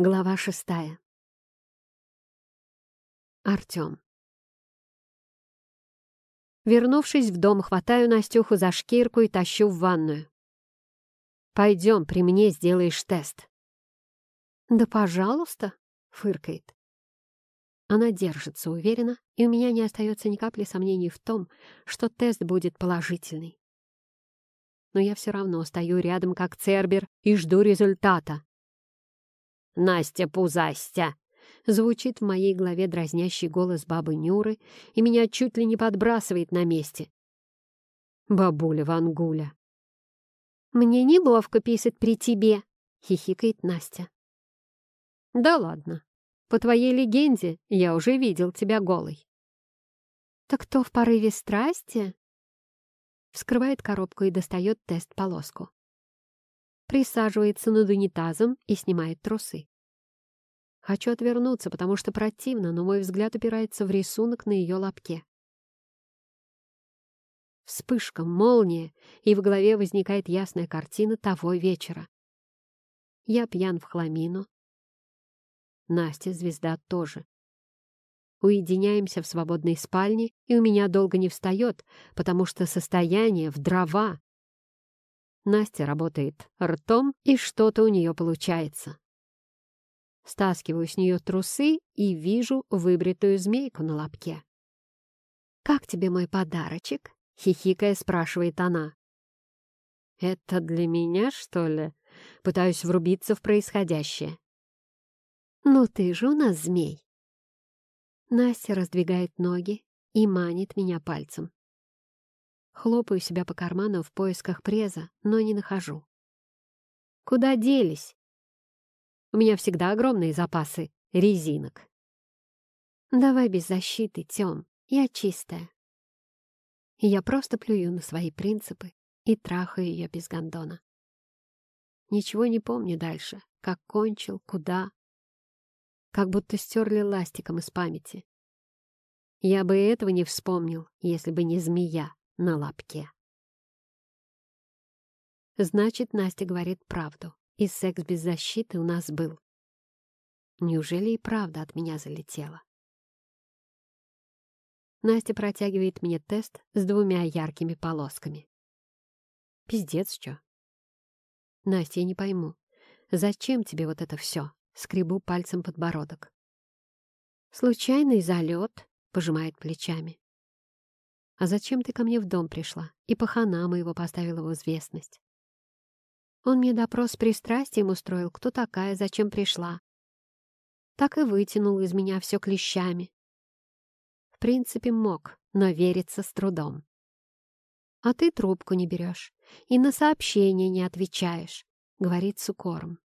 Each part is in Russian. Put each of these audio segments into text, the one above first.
Глава шестая. Артем. Вернувшись в дом, хватаю Настюху за шкирку и тащу в ванную. «Пойдем, при мне сделаешь тест». «Да пожалуйста», — фыркает. Она держится уверенно, и у меня не остается ни капли сомнений в том, что тест будет положительный. Но я все равно стою рядом, как Цербер, и жду результата. Настя Пузастя!» Звучит в моей голове дразнящий голос бабы Нюры, и меня чуть ли не подбрасывает на месте. Бабуля Вангуля. «Мне неловко писать при тебе», — хихикает Настя. «Да ладно. По твоей легенде я уже видел тебя голой». «Так кто в порыве страсти?» Вскрывает коробку и достает тест-полоску присаживается над унитазом и снимает трусы. Хочу отвернуться, потому что противно, но мой взгляд упирается в рисунок на ее лобке. Вспышка, молния, и в голове возникает ясная картина того вечера. Я пьян в хламину. Настя, звезда, тоже. Уединяемся в свободной спальне, и у меня долго не встает, потому что состояние в дрова. Настя работает ртом, и что-то у нее получается. Стаскиваю с нее трусы и вижу выбритую змейку на лобке. «Как тебе мой подарочек?» — хихикая спрашивает она. «Это для меня, что ли?» Пытаюсь врубиться в происходящее. «Ну ты же у нас змей!» Настя раздвигает ноги и манит меня пальцем. Хлопаю себя по карману в поисках преза, но не нахожу. Куда делись? У меня всегда огромные запасы резинок. Давай без защиты, Тём, я чистая. И я просто плюю на свои принципы и трахаю ее без гондона. Ничего не помню дальше, как кончил, куда. Как будто стерли ластиком из памяти. Я бы этого не вспомнил, если бы не змея на лапке. Значит, Настя говорит правду, и секс без защиты у нас был. Неужели и правда от меня залетела? Настя протягивает мне тест с двумя яркими полосками. Пиздец, что? Настя, я не пойму, зачем тебе вот это все? Скребу пальцем подбородок. Случайный залет, пожимает плечами. «А зачем ты ко мне в дом пришла?» И пахана моего поставила в известность. Он мне допрос с пристрастием устроил, кто такая, зачем пришла. Так и вытянул из меня все клещами. В принципе, мог, но верится с трудом. А ты трубку не берешь и на сообщения не отвечаешь, говорит с укором.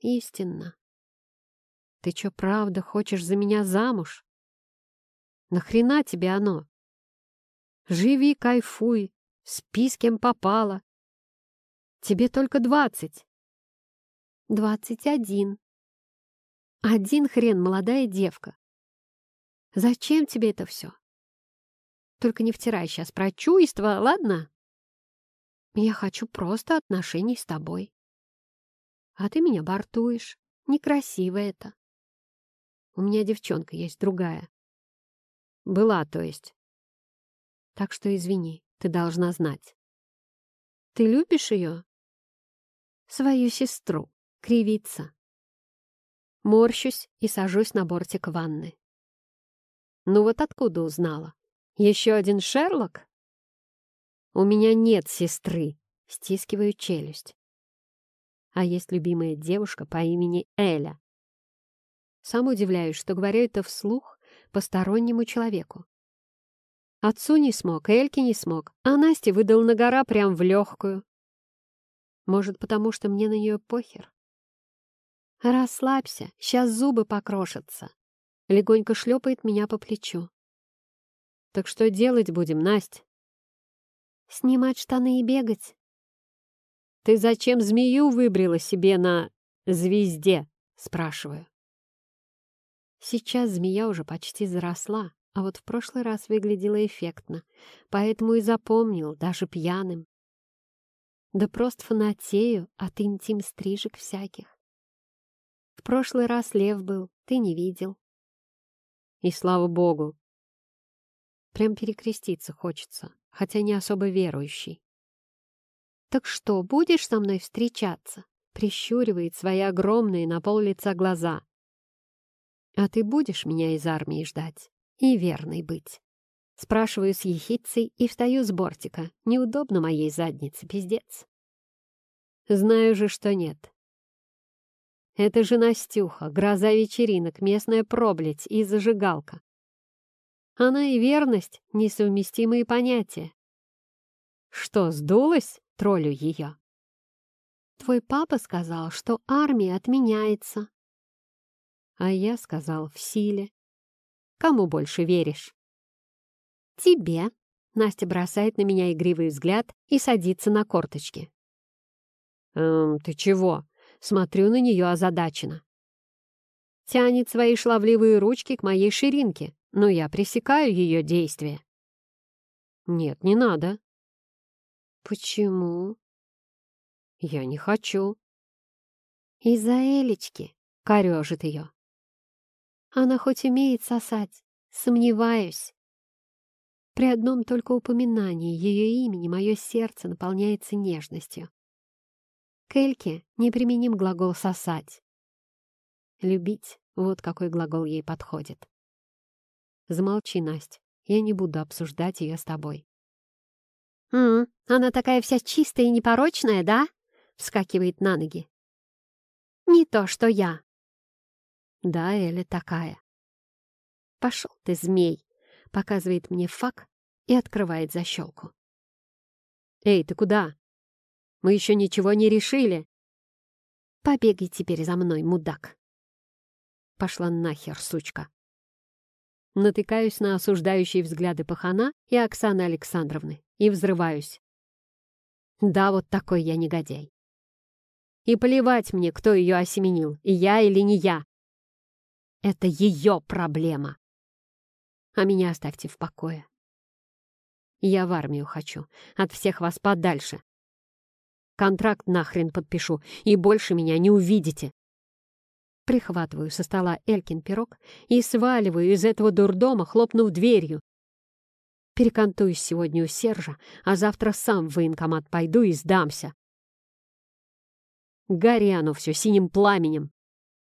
Истинно. Ты что, правда хочешь за меня замуж? Нахрена тебе оно? Живи, кайфуй, спи с кем попало. Тебе только двадцать. Двадцать один. Один хрен, молодая девка. Зачем тебе это все? Только не втирай сейчас про чувства, ладно? Я хочу просто отношений с тобой. А ты меня бортуешь. Некрасиво это. У меня девчонка есть другая. Была, то есть. Так что извини, ты должна знать. Ты любишь ее? Свою сестру, кривится. Морщусь и сажусь на бортик ванны. Ну вот откуда узнала? Еще один Шерлок? У меня нет сестры, стискиваю челюсть. А есть любимая девушка по имени Эля. Сам удивляюсь, что говорю это вслух постороннему человеку. Отцу не смог, Эльке не смог, а Насте выдал на гора прям в легкую. Может, потому что мне на нее похер? Расслабься, сейчас зубы покрошатся. Легонько шлепает меня по плечу. Так что делать будем, Настя? Снимать штаны и бегать. Ты зачем змею выбрила себе на звезде? Спрашиваю. Сейчас змея уже почти заросла, а вот в прошлый раз выглядела эффектно, поэтому и запомнил, даже пьяным. Да просто фанатею от интим-стрижек всяких. В прошлый раз лев был, ты не видел. И слава богу. Прям перекреститься хочется, хотя не особо верующий. «Так что, будешь со мной встречаться?» Прищуривает свои огромные на пол лица глаза. «А ты будешь меня из армии ждать и верной быть?» Спрашиваю с ехицей и встаю с бортика. Неудобно моей заднице, пиздец. Знаю же, что нет. Это же Настюха, гроза вечеринок, местная проблядь и зажигалка. Она и верность — несовместимые понятия. Что, сдулась? Троллю ее. Твой папа сказал, что армия отменяется. А я сказал, в силе. Кому больше веришь? Тебе. Настя бросает на меня игривый взгляд и садится на корточки. «Эм, ты чего?» Смотрю на нее озадаченно. Тянет свои шлавливые ручки к моей ширинке, но я пресекаю ее действия. «Нет, не надо». «Почему?» «Я не хочу». «Из-за Элечки», — корежит ее. «Она хоть умеет сосать, сомневаюсь». При одном только упоминании ее имени мое сердце наполняется нежностью. К Эльке неприменим глагол «сосать». Любить — вот какой глагол ей подходит. Замолчи, Настя, я не буду обсуждать ее с тобой. «М она такая вся чистая и непорочная, да?» — вскакивает на ноги. «Не то, что я». «Да, Эля такая». «Пошел ты, змей!» — показывает мне фак и открывает защелку. «Эй, ты куда? Мы еще ничего не решили!» «Побегай теперь за мной, мудак!» Пошла нахер, сучка. Натыкаюсь на осуждающие взгляды пахана и Оксаны Александровны и взрываюсь. Да, вот такой я негодяй. И плевать мне, кто ее осеменил, я или не я. Это ее проблема. А меня оставьте в покое. Я в армию хочу, от всех вас подальше. Контракт нахрен подпишу, и больше меня не увидите. Прихватываю со стола Элькин пирог и сваливаю из этого дурдома, хлопнув дверью. Перекантуюсь сегодня у Сержа, а завтра сам в военкомат пойду и сдамся. Гори оно все синим пламенем.